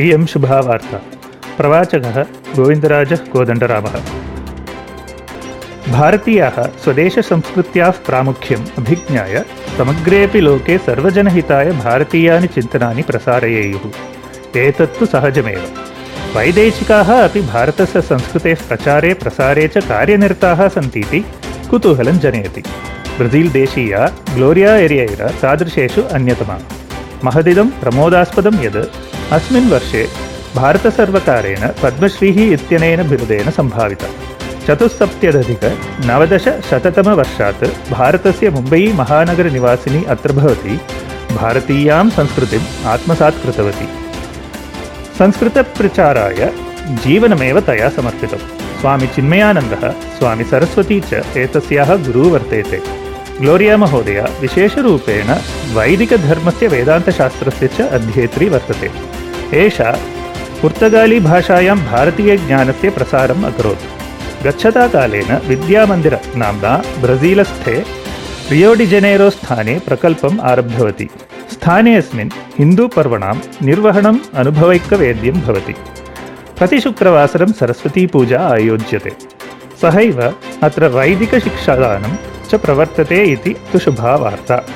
इयं शुभा वार्ता प्रवाचकः गोविन्दराजः कोदण्डरामः भारतीयाः स्वदेशसंस्कृत्याः प्रामुख्यम् अभिज्ञाय समग्रेऽपि लोके सर्वजनहिताय भारतीयानि चिन्तनानि प्रसारयेयुः। एतत्तु सहजमेव। वैदेशिकाः अपि भारतस्य संस्कृतेः प्रचारे प्रसारे च कार्यनिरताः सन्तीति कुतूहलं जनयति। ब्रजील् देशीया ग्लोरिया एरियैरा तादृशेषु अन्यतमा। महदिदं प्रमोदास्पदं यद् अस्मिन् वर्षे भारतसर्वकारेण पद्मश्रीः इत्यनेन बिरुदेन सम्भाविता. चतुस्सप्त्यदधिकनवदशशततमवर्षात् भारतस्य मुम्बै महानगरनिवासिनी अत्र भवति भारतीयां संस्कृतिम् आत्मसात् कृतवती. संस्कृतप्रचाराय जीवनमेव तया समर्पितं स्वामी चिन्मयानन्दः स्वामी सरस्वती च एतस्याः गुरुः वर्तेते. ग्लोरिया महोदया विशेषरूपेण वैदिकधर्मस्य वेदान्तशास्त्रस्य च अध्येत्री वर्तते एषा पुर्तगालीभाषायां भारतीयज्ञानस्य प्रसारम् अकरोत्। गच्छता कालेन विद्यामन्दिर नाम्ना ब्रजीलस्थे रियोडिजेनेरो स्थाने प्रकल्पम् आरब्धवती। स्थाने अस्मिन् हिन्दूपर्वणां निर्वहणम् अनुभवैकवेद्यं भवति। प्रतिशुक्रवासरं सरस्वतीपूजा आयोज्यते। सहैव अत्र वैदिकशिक्षादानं च प्रवर्तते इति तु शुभा वार्ता